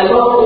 algo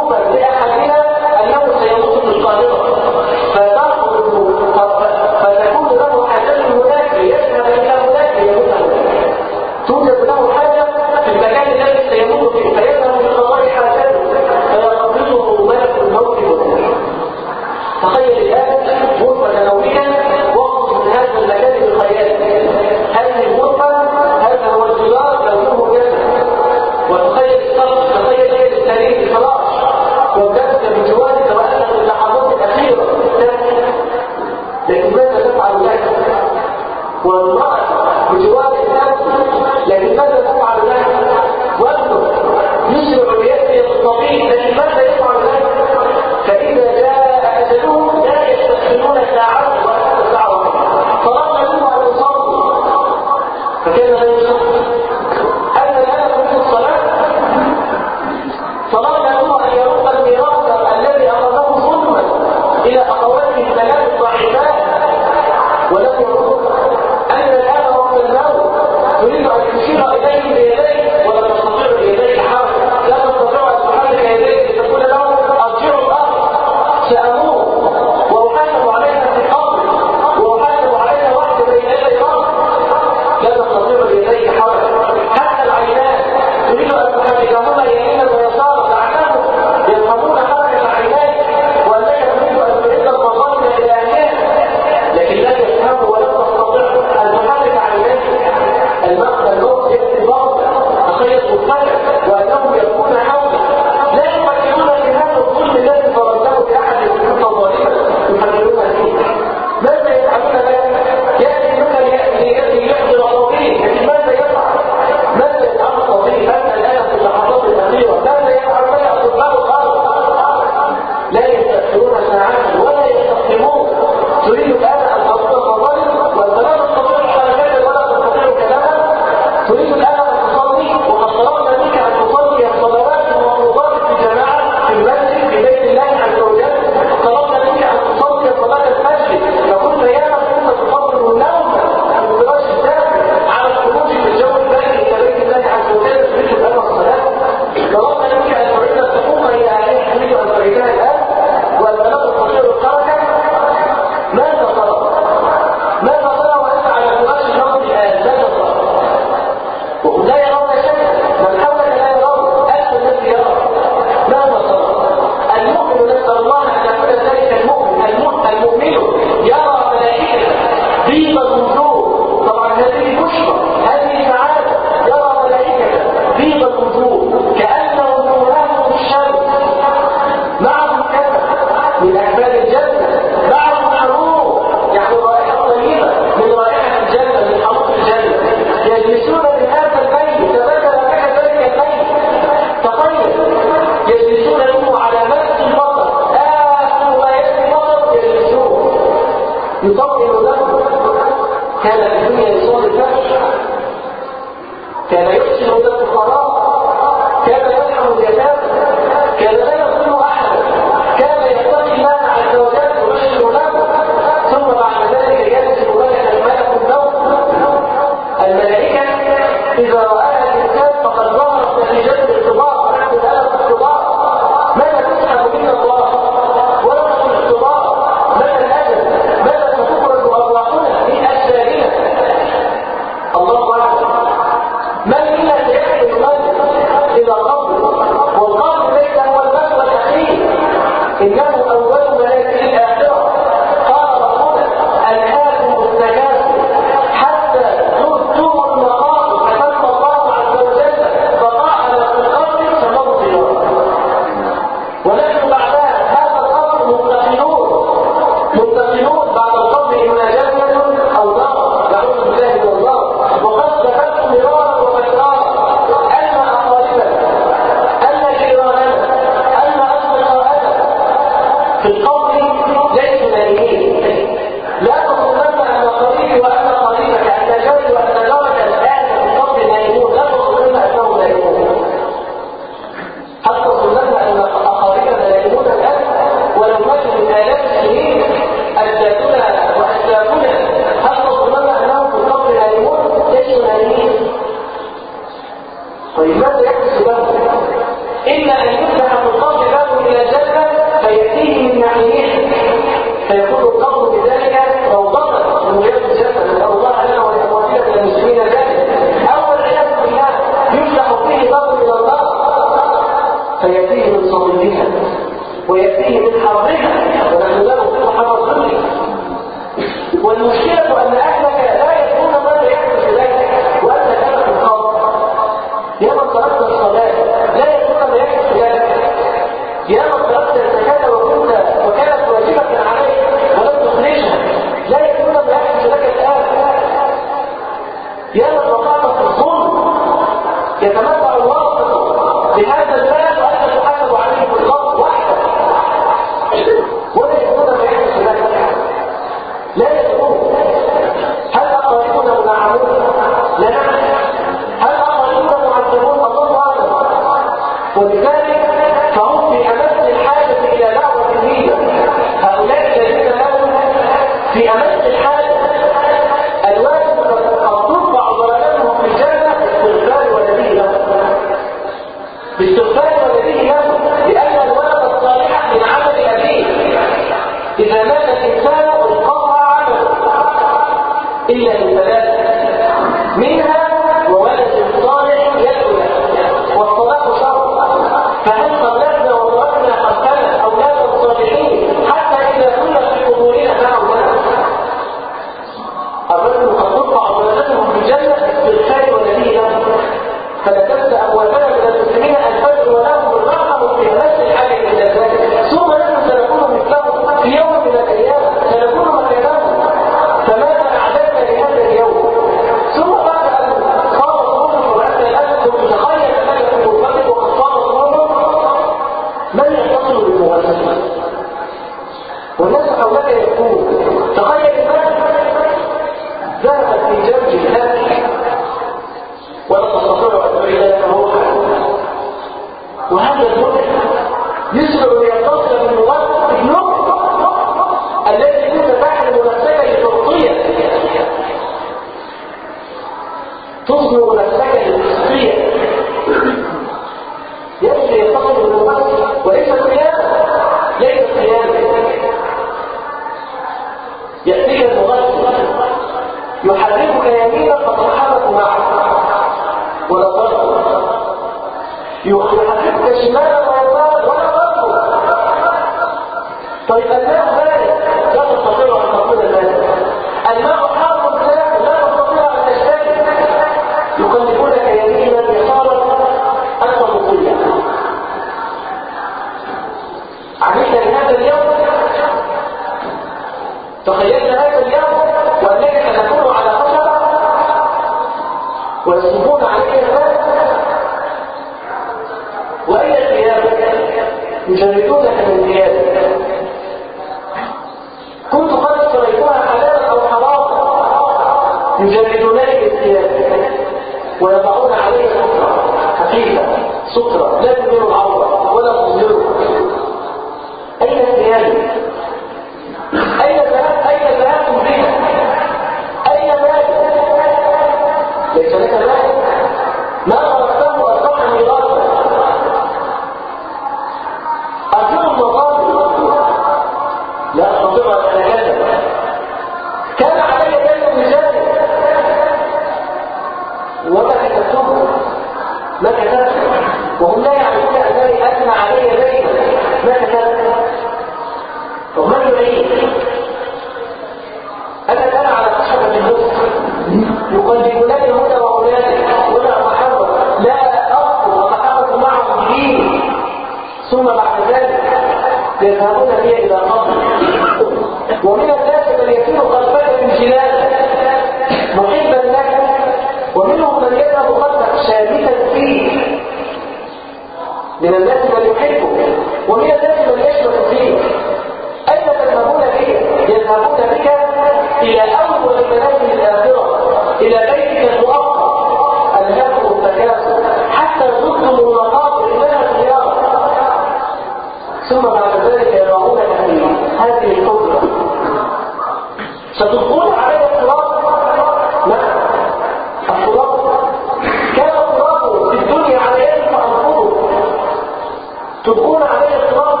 تبقون عليه الصراط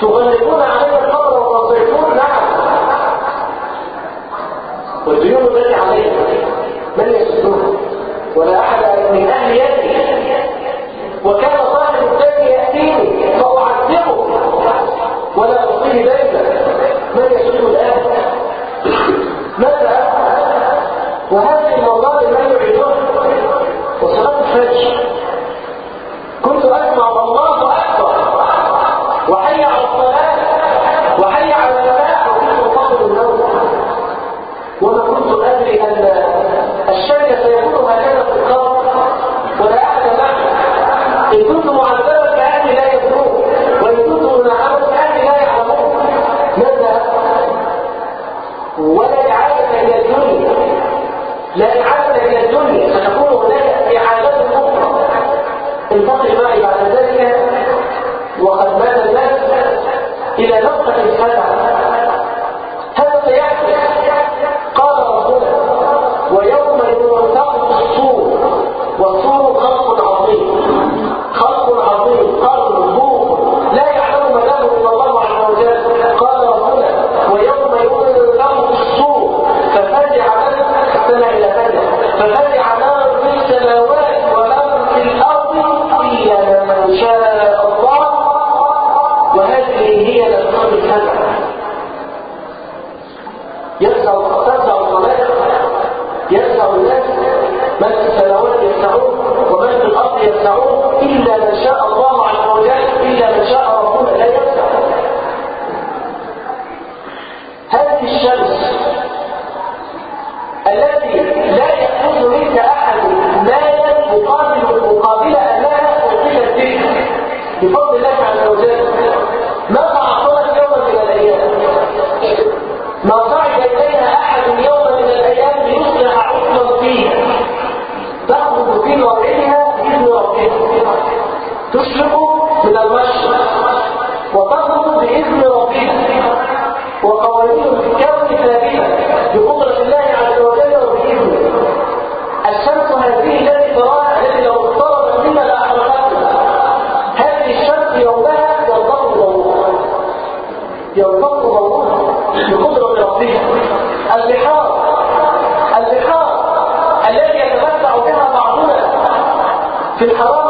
تغلبون عليه القبر وتنصرفون نعم والديون ينتصر الله بقدرة ربه. اللحاق اللحاق الذي يتمتع بها بعضنا في الحرام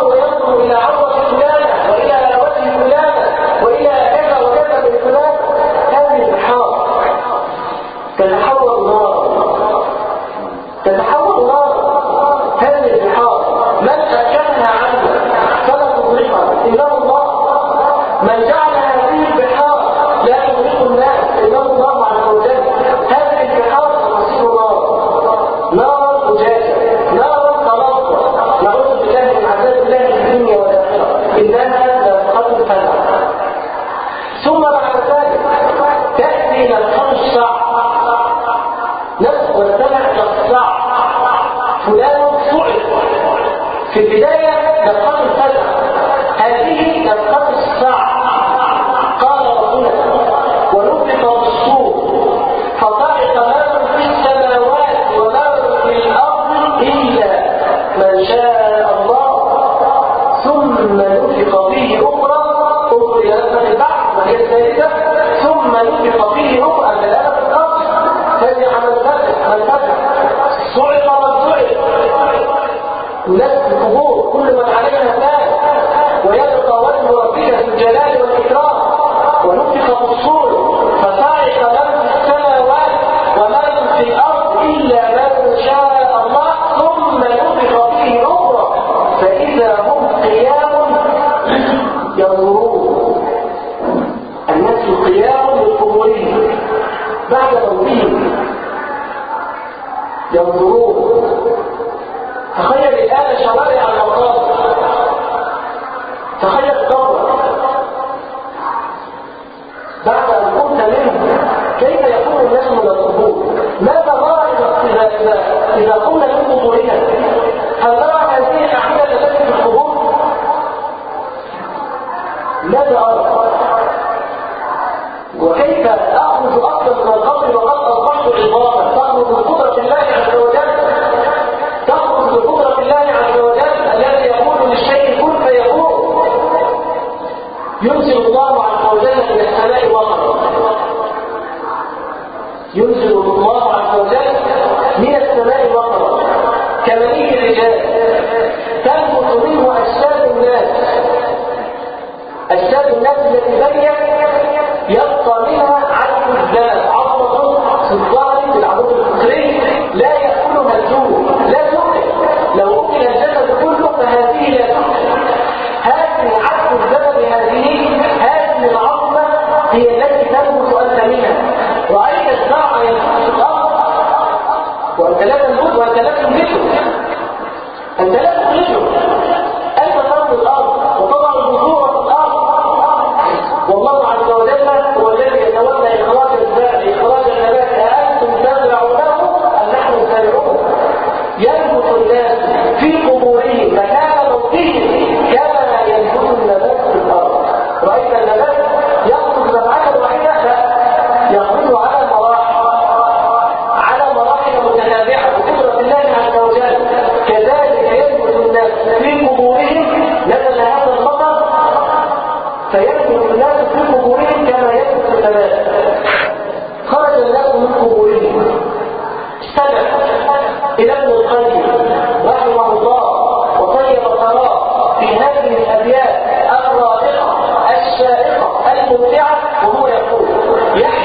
الذي على الفتح على الفتح. صعق من صعق. الناس في القبور كل من عليها فان ويدعو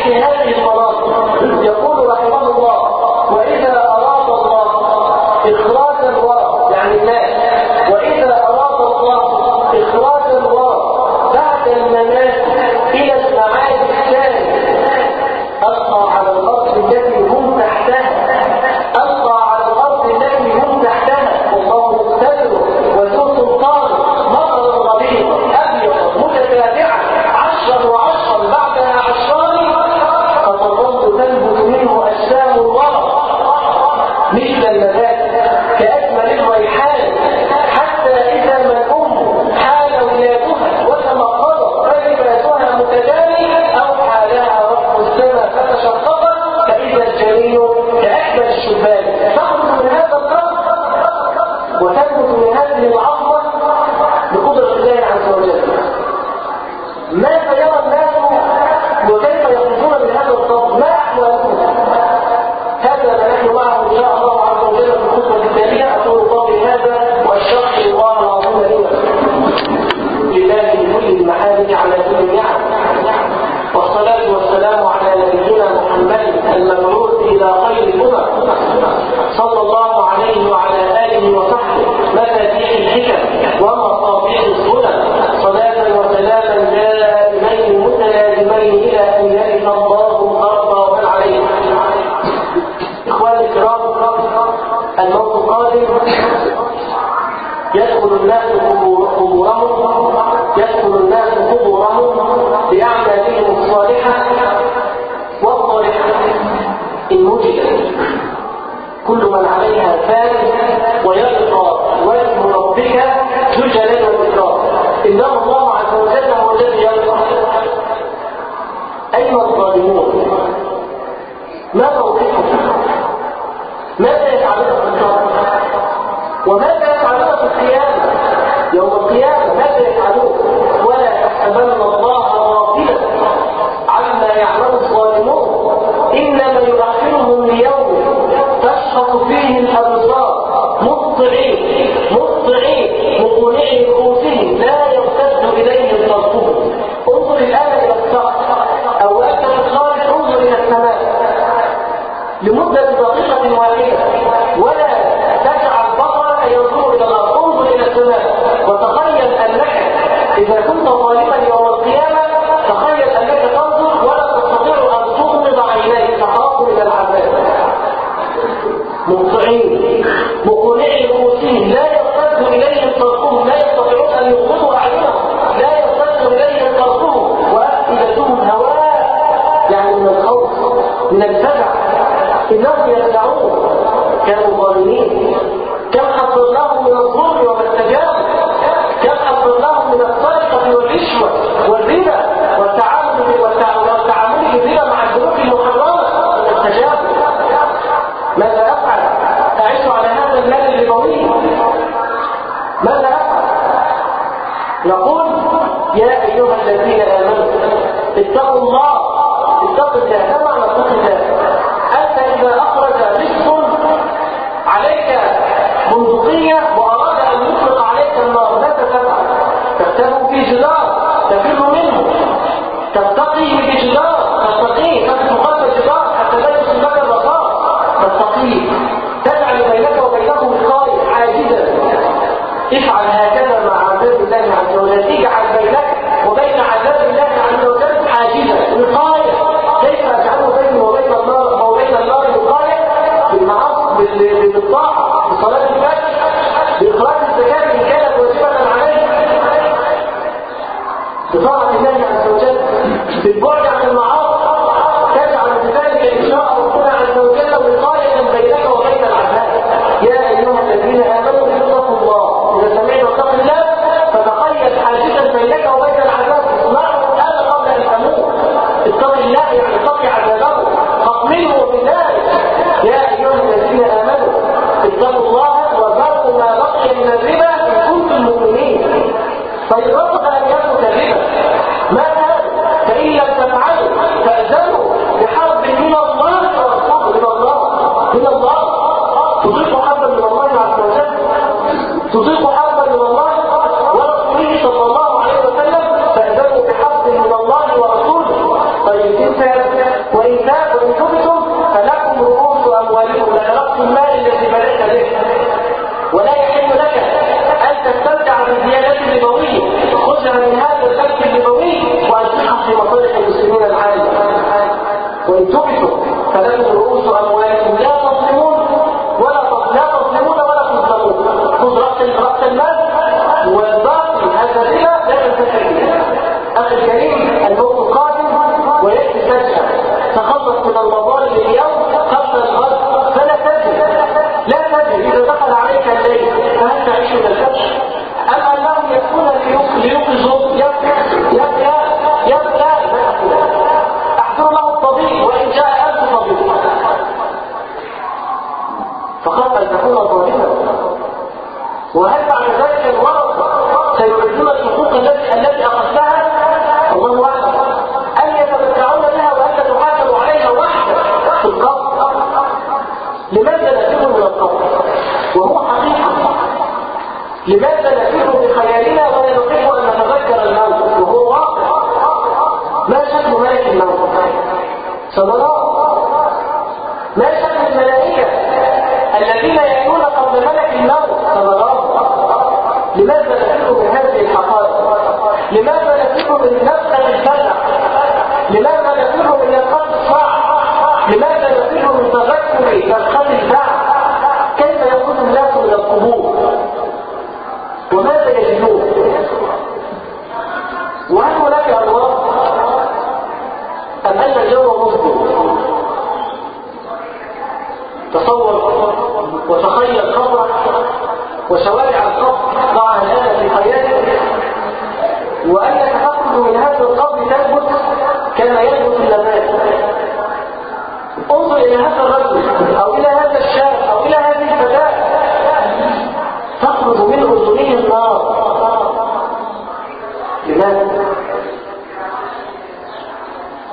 que nadie ما شكل ملك الموت. صلى الله ما شكل الملائكة الذين كما يثبت النبات انظر إلى هذا الرجل أو إلى هذا الشاب أو إلى هذه الفتاة تخرج من أذنه النار لماذا؟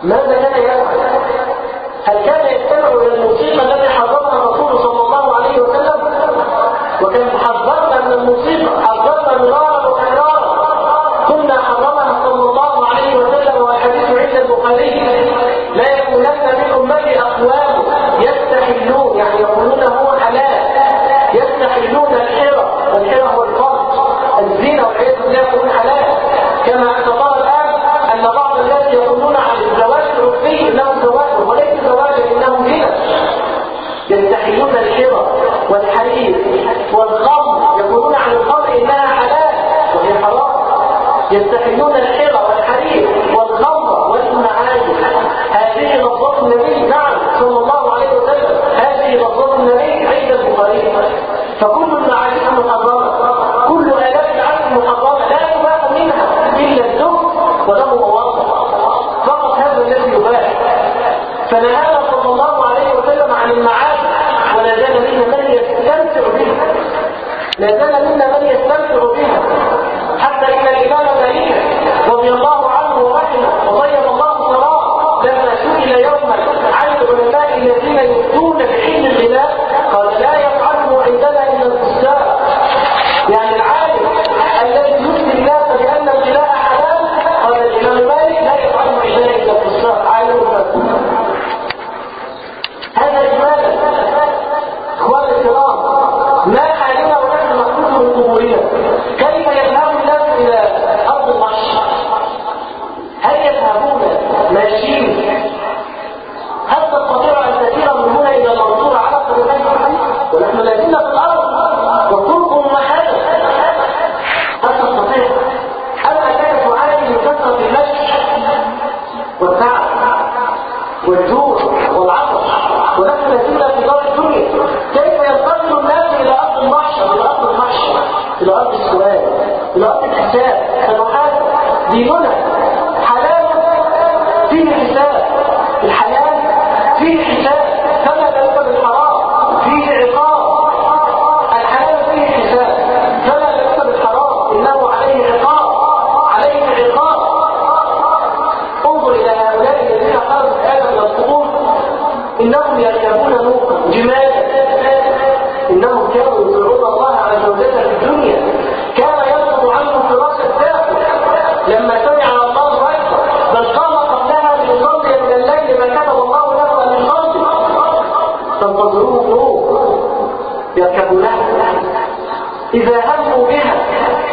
ماذا كان يفعل؟ يستحلون الحرى والحرير والخمر والمعادن هذه لفظات النبي نعم صلى الله عليه وسلم. هذه لفظات النبي عند البخاري. فكل المعادن محرمه كل الات العزم محرمه لا يباح منها إلا الزهد وله مواضع فقط هذا الذي يباح. فنهانا صلى الله عليه وسلم عن المعادن ولا زال منا من يستمتع بها. لا زال منا من يستمتع بها. الذين يفتون يركبونها إذا هموا بها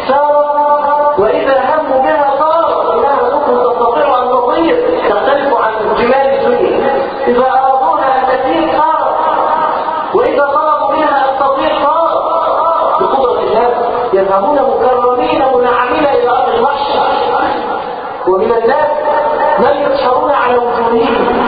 سارت وإذا هموا بها طارت إنها نور تستطيع أن تطير تختلف عن جمال الدنيا. إذا أرادوها أن تسير صارت وإذا طلبوا منها أن تطير صارت بقدرة الله يذهبون مكرمين منعمين إلى أرض المحشر ومن الناس من يحشرون على وجوههم.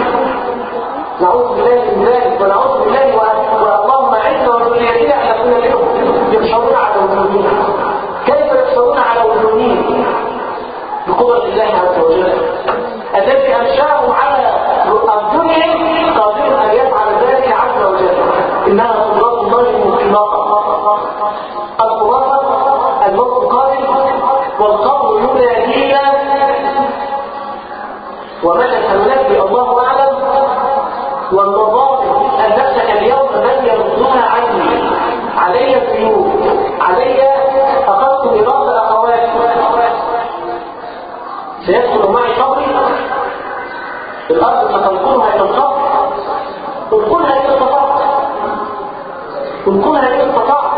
انقلها إلى استطاعت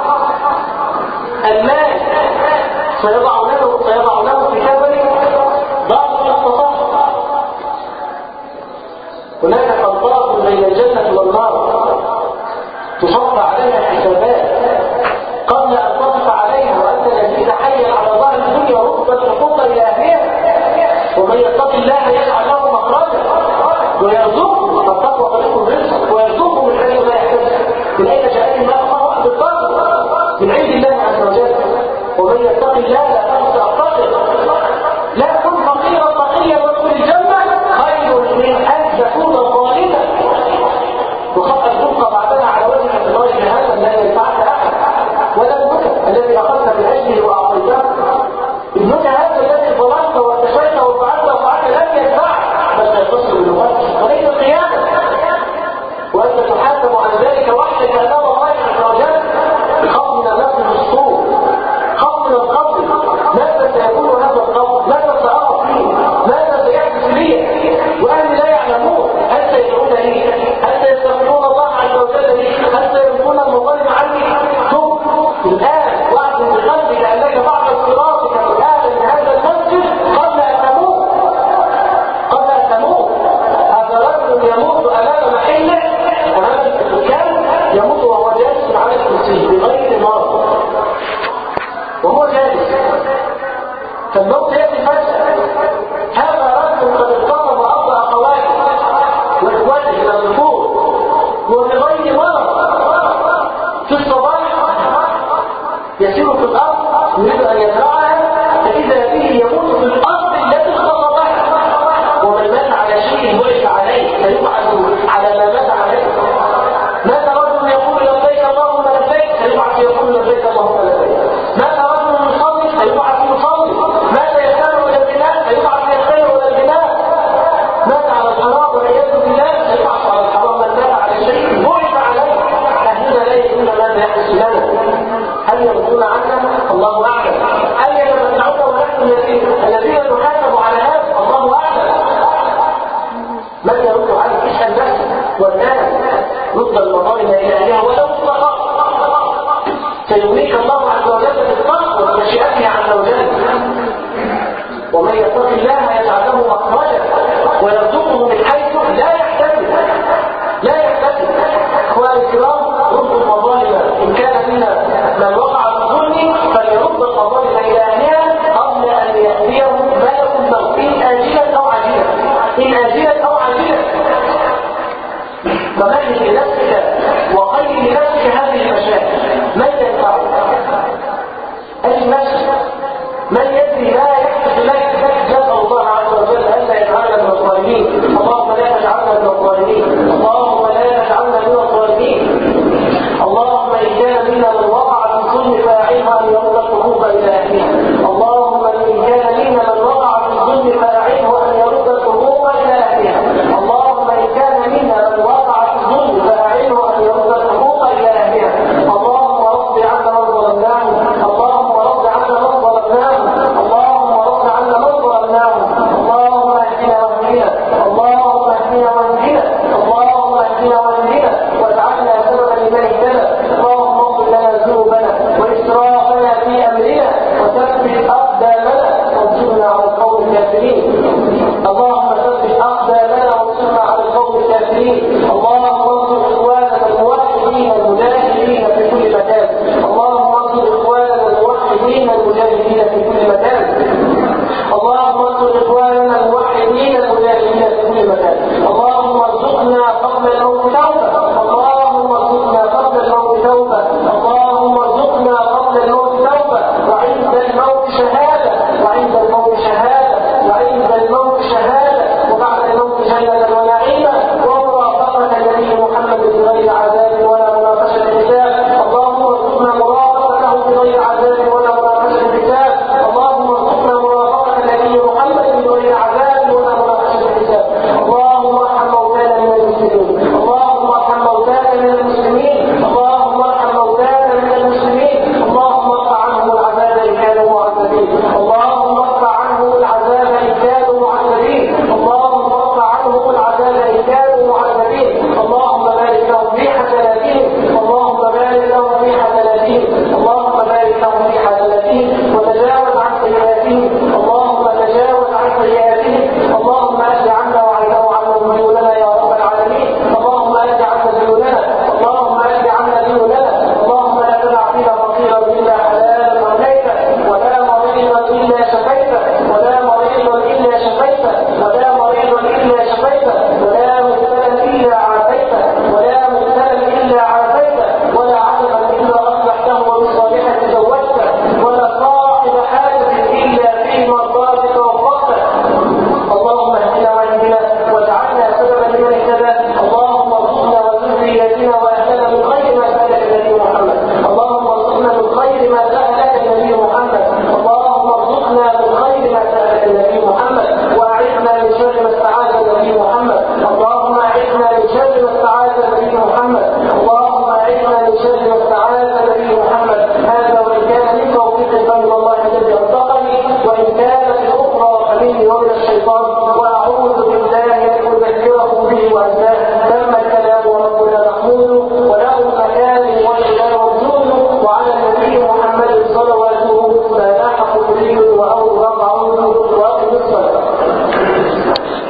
المال سيضع له سيضع له في كبري ضعف الاستطاعت هناك قنطرة بين الجنة والنار تصف عليها حسابات قبل أن تصف عليها وأنت نسيت حيا على ظهر الدنيا ورتبة الحقوق إلى أهلها ومن يتق الله يجعل له مخرجا ويرزقه التقوى طريق الرزق ويرزقه من حيث لا يحتسب من أين لنا الكافرين. اللهم فتح أقدامنا وانصرنا على القوم الكافرين.